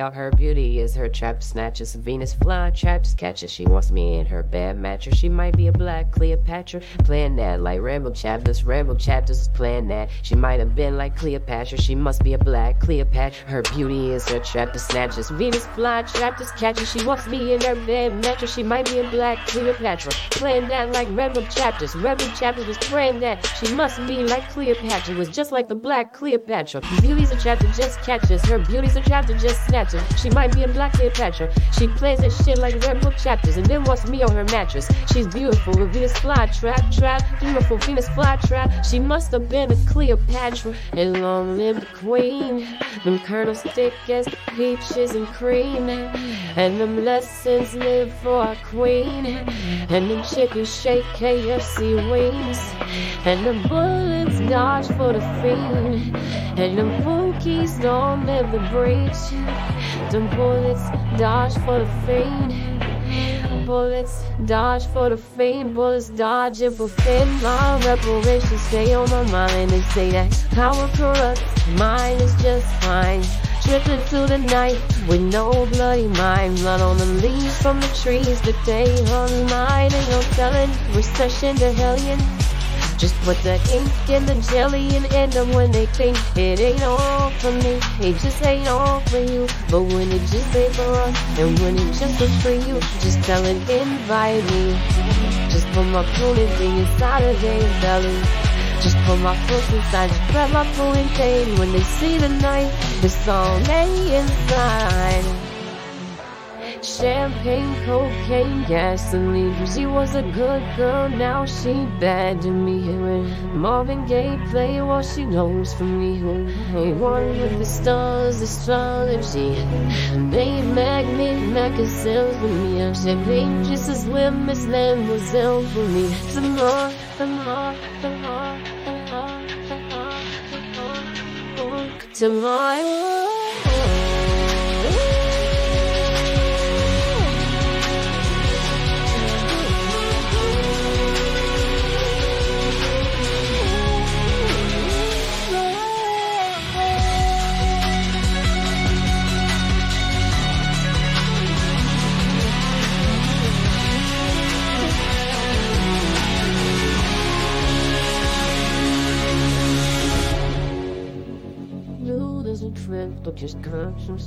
Y'all, her beauty is her trap snatches. Venus fly traps catches. She wants me in her bed mattress. She might be a black Cleopatra, playing that like Rambo chapters. Rambo chapters playing that. She might have been like Cleopatra. She must be a black Cleopatra. Her beauty is her trap snatches. Venus fly traps catches. She wants me in her bed mattress. She might be a black Cleopatra, playing that like Rambo chapters. Rambo chapters was playing that. She must be like Cleopatra. Was just like the black Cleopatra. Beauty's a chapter just catches. Her beauty's a chapter just snatches. She might be a black Cleopatra. She plays that shit like red book chapters and then wants me on her mattress. She's beautiful, a Venus fly trap, beautiful Venus fly trap. She must have been a Cleopatra. And long live the queen. Them kernels thick as peaches and cream. And them lessons live for our queen. And them chickens shake KFC wings. And them bullets dodge for the fiend. And them monkeys don't live the breach. Them bullets dodge for the fiend. Bullets dodge for the fiend. Bullets dodge it fin. My reparations stay on my mind. They say that power corrupts. Mine is just fine. Drifting through the night with no bloody mind. Blood on the leaves from the trees that they hung mine. Ain't no telling recession to hellion. Just put the ink in the jelly and end them when they think it ain't all for me. It just ain't all for you. But when it just ain't for us, and when it just was for you, just tell it invite me. Just put my pruning thing inside of their belly. Just put my foot inside, just grab my pruning pain. When they see the night, the song lay inside. Champagne, cocaine, gasoline. She was a good girl, now she bad to me. Marvin Gaye play what she knows from me. One with the stars, astrology. They magnet, magazines for me. I'm champagne just as well, Miss Mademoiselle for me. Some more, some more, some more, some more, some more, some trip to kiss corruptions.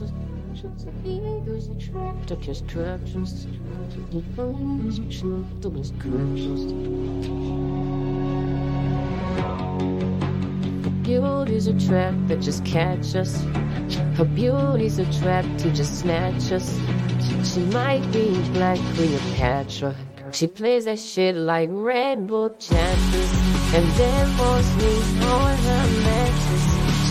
There's a trip to kiss corruptions. Beauty's a trap that just catch us. Her beauty's a trap to just snatch us. She might be like Cleopatra. She plays that shit like Red Bull chapters. And then force me on her mattress.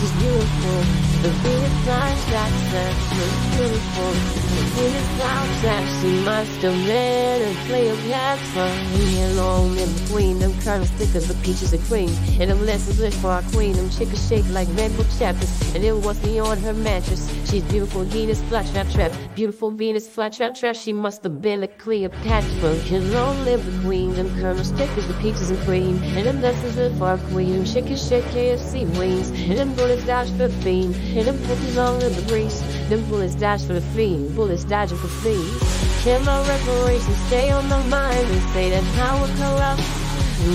She's beautiful. The biggest time that's that she's beautiful. The biggest time that she must have been a Cleopatra. And long in between them kernels thick as the peaches and cream. And them lessons live for our queen. Them chickens shake like book chapters. And it wants me on her mattress. She's beautiful Venus flat trap. Beautiful Venus flat trap. She must have been a Cleopatra. And long live the queen. Them kernels thick as the peaches and cream. And them lessons live for our queen. Them chickens shake KFC wings. And them bullets dodge for the fiend. And them cookies long live the breeze. Them bullets dodge for the fiend. Bullets dodging for fleas. Can my reparations stay on my mind? They say that power corrupts.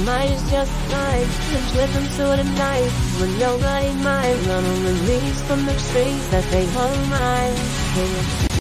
Mine is just fine. Slip into the night when nobody mind. Run on the from the trees that they hold mine.